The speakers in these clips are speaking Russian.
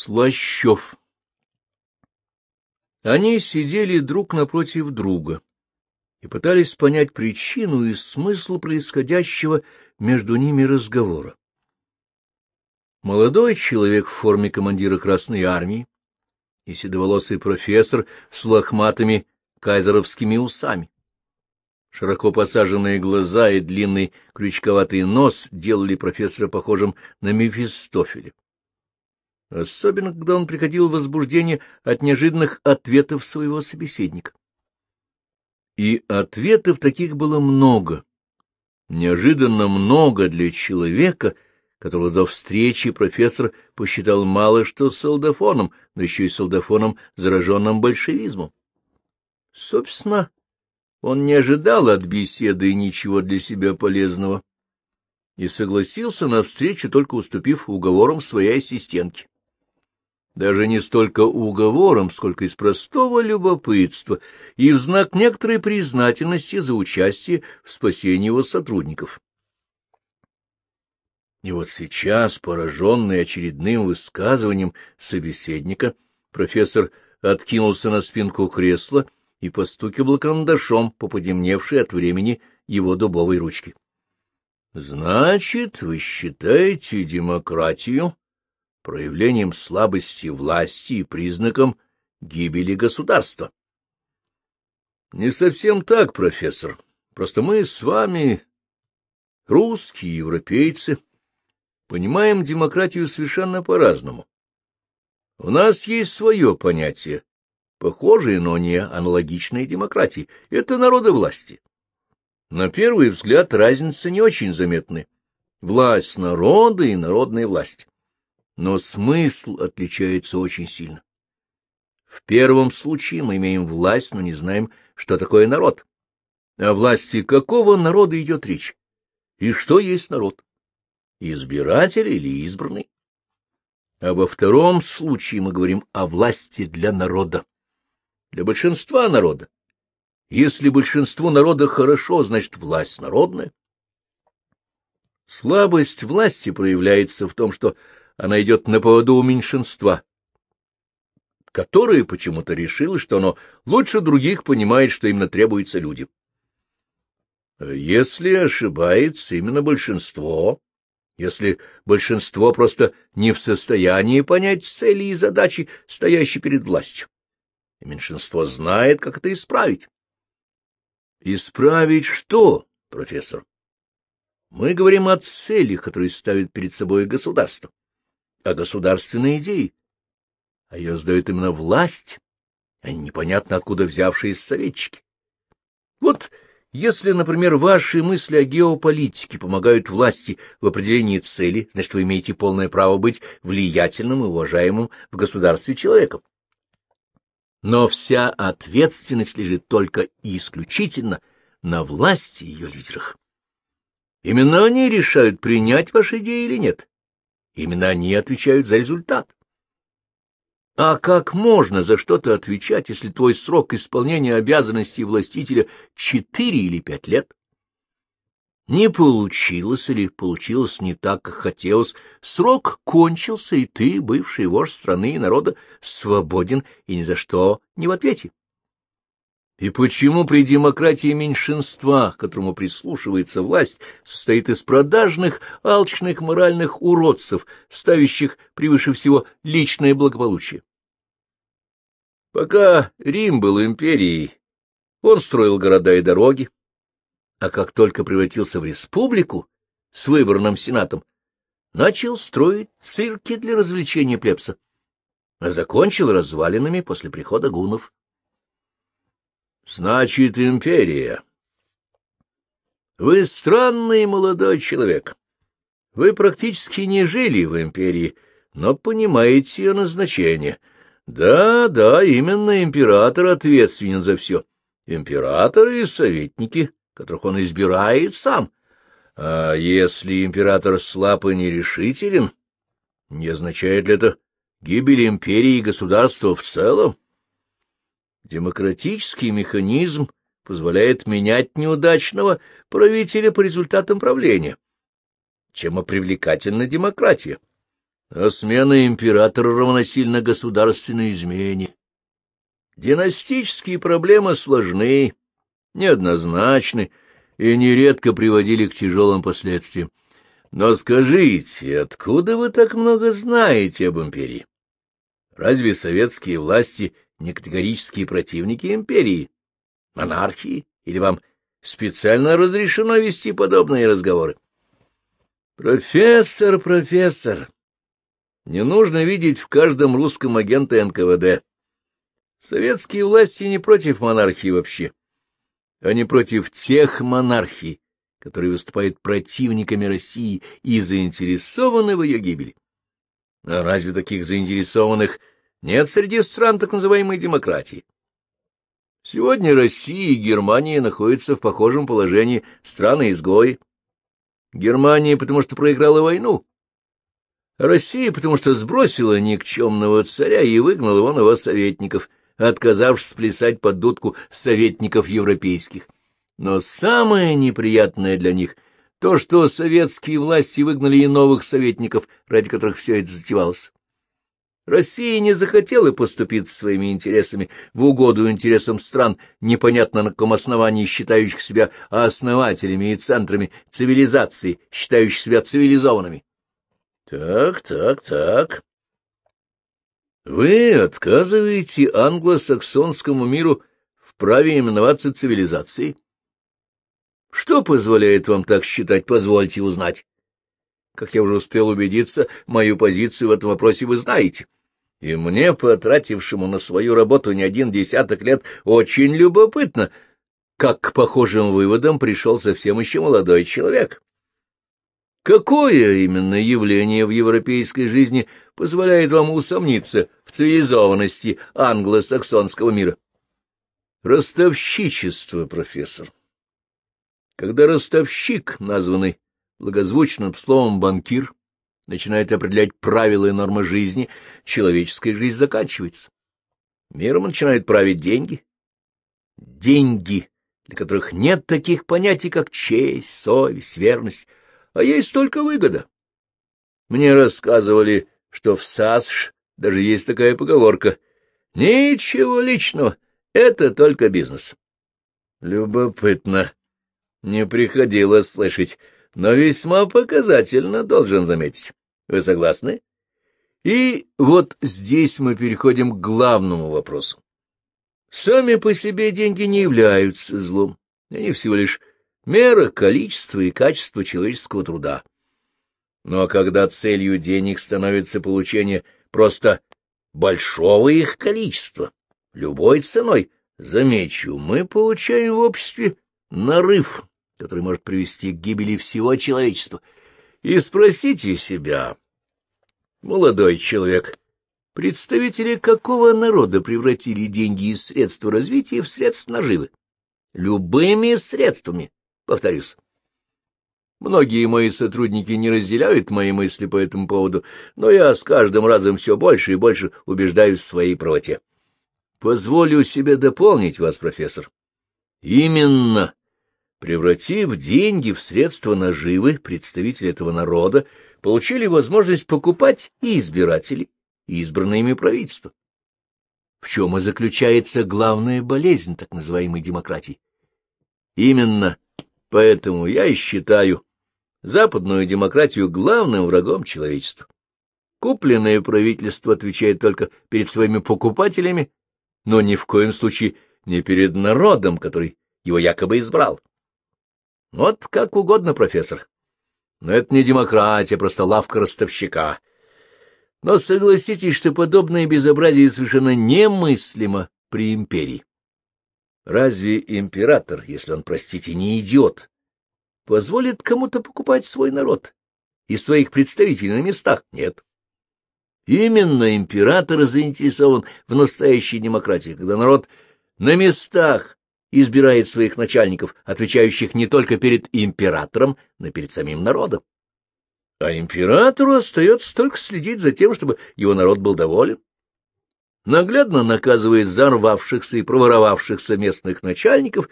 Слащев Они сидели друг напротив друга и пытались понять причину и смысл происходящего между ними разговора. Молодой человек в форме командира Красной Армии и седоволосый профессор с лохматыми кайзеровскими усами. Широко посаженные глаза и длинный крючковатый нос делали профессора похожим на Мефистофеля. Особенно, когда он приходил в возбуждение от неожиданных ответов своего собеседника. И ответов таких было много, неожиданно много для человека, которого до встречи профессор посчитал мало что солдафоном, но еще и солдафоном, зараженным большевизмом. Собственно, он не ожидал от беседы ничего для себя полезного и согласился на встречу, только уступив уговорам своей ассистентки даже не столько уговором, сколько из простого любопытства и в знак некоторой признательности за участие в спасении его сотрудников. И вот сейчас, пораженный очередным высказыванием собеседника, профессор откинулся на спинку кресла и постукивал карандашом по подемневшей от времени его дубовой ручке. — Значит, вы считаете демократию проявлением слабости власти и признаком гибели государства. Не совсем так, профессор. Просто мы с вами, русские европейцы, понимаем демократию совершенно по-разному. У нас есть свое понятие, похожее, но не аналогичное демократии. Это народовластие. На первый взгляд разница не очень заметны. Власть народа и народная власть но смысл отличается очень сильно. В первом случае мы имеем власть, но не знаем, что такое народ. О власти какого народа идет речь? И что есть народ? Избиратель или избранный? А во втором случае мы говорим о власти для народа, для большинства народа. Если большинству народа хорошо, значит, власть народная. Слабость власти проявляется в том, что она идет на поводу у меньшинства, которое почему-то решило, что оно лучше других понимает, что именно требуется людям. Если ошибается именно большинство, если большинство просто не в состоянии понять цели и задачи, стоящие перед властью, и меньшинство знает, как это исправить. Исправить что, профессор? Мы говорим о цели, которые ставит перед собой государство о государственной идее, а ее сдает именно власть, а не непонятно откуда взявшиеся советчики. Вот если, например, ваши мысли о геополитике помогают власти в определении цели, значит, вы имеете полное право быть влиятельным и уважаемым в государстве человеком. Но вся ответственность лежит только и исключительно на власти ее лидерах. Именно они решают, принять ваши идеи или нет. Именно они отвечают за результат. А как можно за что-то отвечать, если твой срок исполнения обязанностей властителя четыре или пять лет? Не получилось или получилось не так, как хотелось, срок кончился, и ты, бывший вождь страны и народа, свободен и ни за что не в ответе. И почему при демократии меньшинства, которому прислушивается власть, состоит из продажных, алчных моральных уродцев, ставящих превыше всего личное благополучие? Пока Рим был империей, он строил города и дороги, а как только превратился в республику с выборным сенатом, начал строить цирки для развлечения плебса, а закончил развалинами после прихода гунов. Значит, империя. Вы странный молодой человек. Вы практически не жили в империи, но понимаете ее назначение. Да, да, именно император ответственен за все. Император и советники, которых он избирает сам. А если император слаб и нерешителен, не означает ли это гибель империи и государства в целом? Демократический механизм позволяет менять неудачного правителя по результатам правления. Чем и привлекательна демократия. А смена императора равносильно государственной измене. Династические проблемы сложны, неоднозначны и нередко приводили к тяжелым последствиям. Но скажите, откуда вы так много знаете об империи? Разве советские власти не категорические противники империи, монархии, или вам специально разрешено вести подобные разговоры? Профессор, профессор, не нужно видеть в каждом русском агента НКВД. Советские власти не против монархии вообще. Они против тех монархий, которые выступают противниками России и заинтересованы в ее гибели. А разве таких заинтересованных нет среди стран так называемой демократии? Сегодня Россия и Германия находятся в похожем положении страны-изгои. Германия, потому что проиграла войну. Россия, потому что сбросила никчемного царя и выгнала вон его советников, отказавшись плясать под дудку советников европейских. Но самое неприятное для них — то, что советские власти выгнали и новых советников, ради которых все это затевалось. Россия не захотела поступить своими интересами в угоду интересам стран, непонятно на каком основании считающих себя основателями и центрами цивилизации, считающих себя цивилизованными. Так, так, так. Вы отказываете англосаксонскому миру в праве именоваться цивилизацией? Что позволяет вам так считать, позвольте узнать? Как я уже успел убедиться, мою позицию в этом вопросе вы знаете. И мне, потратившему на свою работу не один десяток лет, очень любопытно, как к похожим выводам пришел совсем еще молодой человек. Какое именно явление в европейской жизни позволяет вам усомниться в цивилизованности англосаксонского мира? Ростовщичество, профессор. Когда ростовщик, названный благозвучным словом банкир, начинает определять правила и нормы жизни, человеческая жизнь заканчивается. Миром начинают править деньги. Деньги, для которых нет таких понятий, как честь, совесть, верность, а есть только выгода. Мне рассказывали, что в САСШ даже есть такая поговорка «Ничего личного, это только бизнес». Любопытно. Не приходилось слышать, но весьма показательно, должен заметить. Вы согласны? И вот здесь мы переходим к главному вопросу. Сами по себе деньги не являются злом. Они всего лишь мера количества и качества человеческого труда. Но когда целью денег становится получение просто большого их количества, любой ценой, замечу, мы получаем в обществе нарыв, который может привести к гибели всего человечества. И спросите себя, молодой человек, представители какого народа превратили деньги из средства развития в средства наживы? Любыми средствами, Повторюсь. Многие мои сотрудники не разделяют мои мысли по этому поводу, но я с каждым разом все больше и больше убеждаюсь в своей правоте. Позволю себе дополнить вас, профессор. Именно превратив деньги в средства наживы, представители этого народа получили возможность покупать и избирателей, и избранное ими правительство. В чем и заключается главная болезнь так называемой демократии? Именно Поэтому я и считаю западную демократию главным врагом человечества. Купленное правительство отвечает только перед своими покупателями, но ни в коем случае не перед народом, который его якобы избрал. Вот как угодно, профессор. Но это не демократия, просто лавка ростовщика. Но согласитесь, что подобное безобразие совершенно немыслимо при империи. Разве император, если он, простите, не идиот, позволит кому-то покупать свой народ и своих представителей на местах? Нет. Именно император заинтересован в настоящей демократии, когда народ на местах избирает своих начальников, отвечающих не только перед императором, но и перед самим народом. А императору остается только следить за тем, чтобы его народ был доволен наглядно наказывает зарвавшихся и проворовавшихся местных начальников,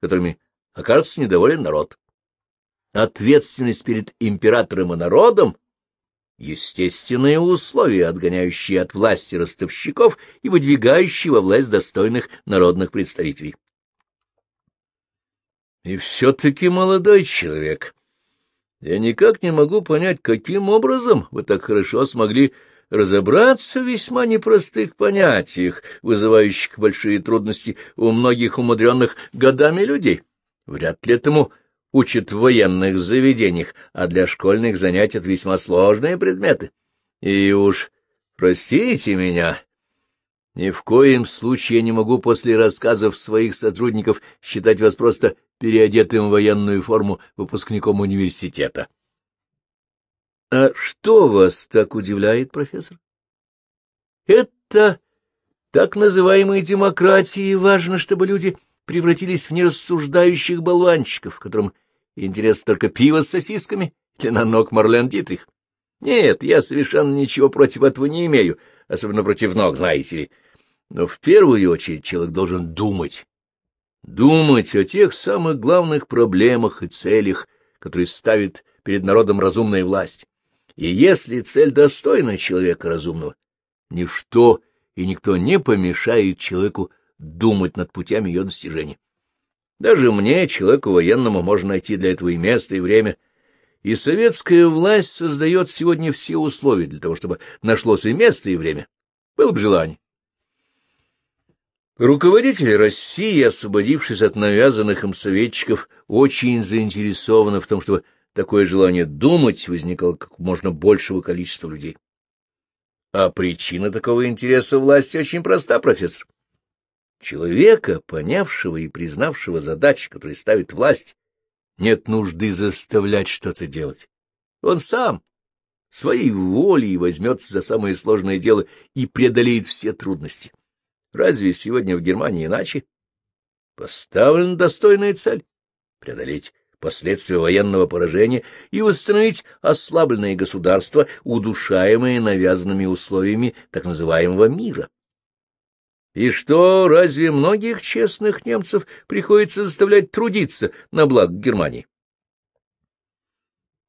которыми окажется недоволен народ. Ответственность перед императором и народом естественные условия, отгоняющие от власти ростовщиков и выдвигающие во власть достойных народных представителей. И все-таки молодой человек. Я никак не могу понять, каким образом вы так хорошо смогли разобраться в весьма непростых понятиях, вызывающих большие трудности у многих умудренных годами людей. Вряд ли этому учат в военных заведениях, а для школьных занятий это весьма сложные предметы. И уж простите меня, ни в коем случае я не могу после рассказов своих сотрудников считать вас просто переодетым в военную форму выпускником университета. — А что вас так удивляет, профессор? — Это так называемой демократии важно, чтобы люди превратились в нерассуждающих болванчиков, которым интересно только пиво с сосисками или на ног Марлен Дитрих. Нет, я совершенно ничего против этого не имею, особенно против ног, знаете ли. Но в первую очередь человек должен думать. Думать о тех самых главных проблемах и целях, которые ставит перед народом разумная власть. И если цель достойна человека разумного, ничто и никто не помешает человеку думать над путями ее достижения. Даже мне, человеку военному, можно найти для этого и место, и время. И советская власть создает сегодня все условия для того, чтобы нашлось и место, и время. Было бы желание. Руководители России, освободившись от навязанных им советчиков, очень заинтересованы в том, чтобы такое желание думать возникало как можно большего количества людей. А причина такого интереса власти очень проста, профессор. Человека, понявшего и признавшего задачи, которые ставит власть, нет нужды заставлять что-то делать. Он сам своей волей возьмется за самое сложное дело и преодолеет все трудности. Разве сегодня в Германии иначе? Поставлена достойная цель — преодолеть последствия военного поражения и восстановить ослабленное государство, удушаемое навязанными условиями так называемого мира. И что, разве многих честных немцев приходится заставлять трудиться на благо Германии?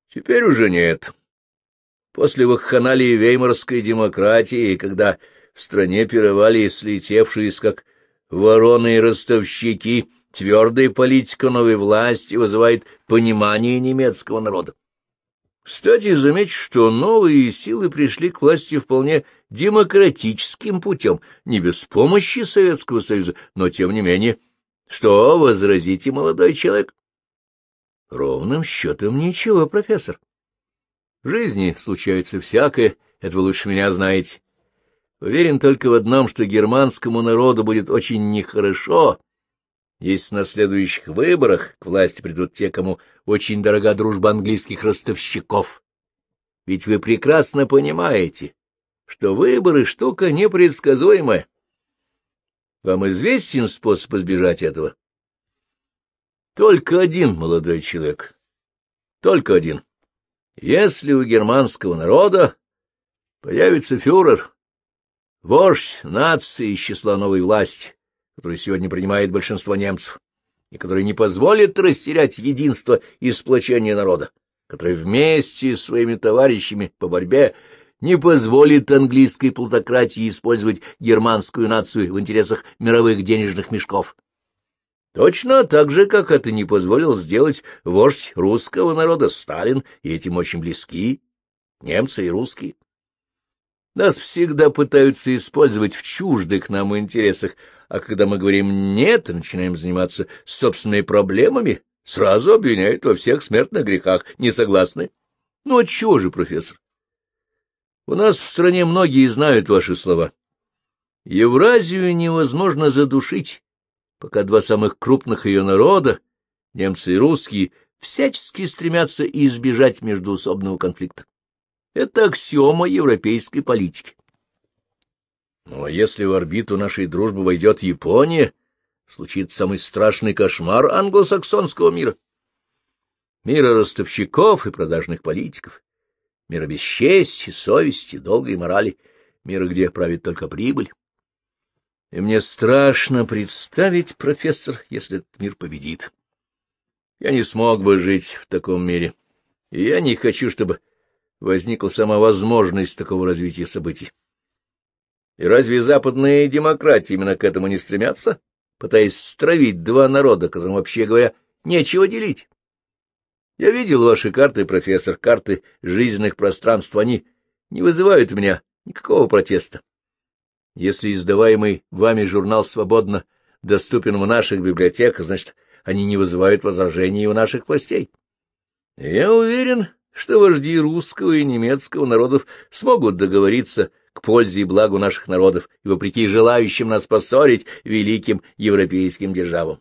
Теперь уже нет. После вакханалии веймарской демократии, когда в стране пировали слетевшие, как вороны и ростовщики, твердая политика новой власти вызывает понимание немецкого народа. Кстати, заметь, что новые силы пришли к власти вполне демократическим путем, не без помощи Советского Союза, но тем не менее. Что возразите, молодой человек? Ровным счетом ничего, профессор. В жизни случается всякое, это вы лучше меня знаете. Уверен только в одном, что германскому народу будет очень нехорошо, если на следующих выборах к власти придут те, кому очень дорога дружба английских ростовщиков. Ведь вы прекрасно понимаете, что выборы — штука непредсказуемая. Вам известен способ избежать этого? Только один, молодой человек. Только один. Если у германского народа появится фюрер, вождь нации из числа новой власти, который сегодня принимает большинство немцев, и который не позволит растерять единство и сплочение народа, который вместе с своими товарищами по борьбе не позволит английской плутократии использовать германскую нацию в интересах мировых денежных мешков. Точно так же, как это не позволил сделать вождь русского народа Сталин, и этим очень близки немцы и русские. Нас всегда пытаются использовать в чуждых нам интересах, а когда мы говорим «нет» и начинаем заниматься собственными проблемами, сразу обвиняют во всех смертных грехах. Не согласны? Ну, отчего же, профессор? У нас в стране многие знают ваши слова. Евразию невозможно задушить, пока два самых крупных ее народа, немцы и русские, всячески стремятся избежать междуусобного конфликта. Это аксиома европейской политики. Но если в орбиту нашей дружбы войдет Япония, случится самый страшный кошмар англосаксонского мира. Мира ростовщиков и продажных политиков, мира бесчестия, совести, долга и морали, мира, где правит только прибыль. И мне страшно представить, профессор, если этот мир победит. Я не смог бы жить в таком мире, и я не хочу, чтобы возникла сама возможность такого развития событий. И разве западные демократии именно к этому не стремятся, пытаясь стравить два народа, которым, вообще говоря, нечего делить? Я видел ваши карты, профессор, карты жизненных пространств, они не вызывают у меня никакого протеста. Если издаваемый вами журнал свободно доступен в наших библиотеках, значит, они не вызывают возражений у наших властей. Я уверен, что вожди русского и немецкого народов смогут договориться к пользе и благу наших народов и, вопреки желающим нас поссорить, великим европейским державам.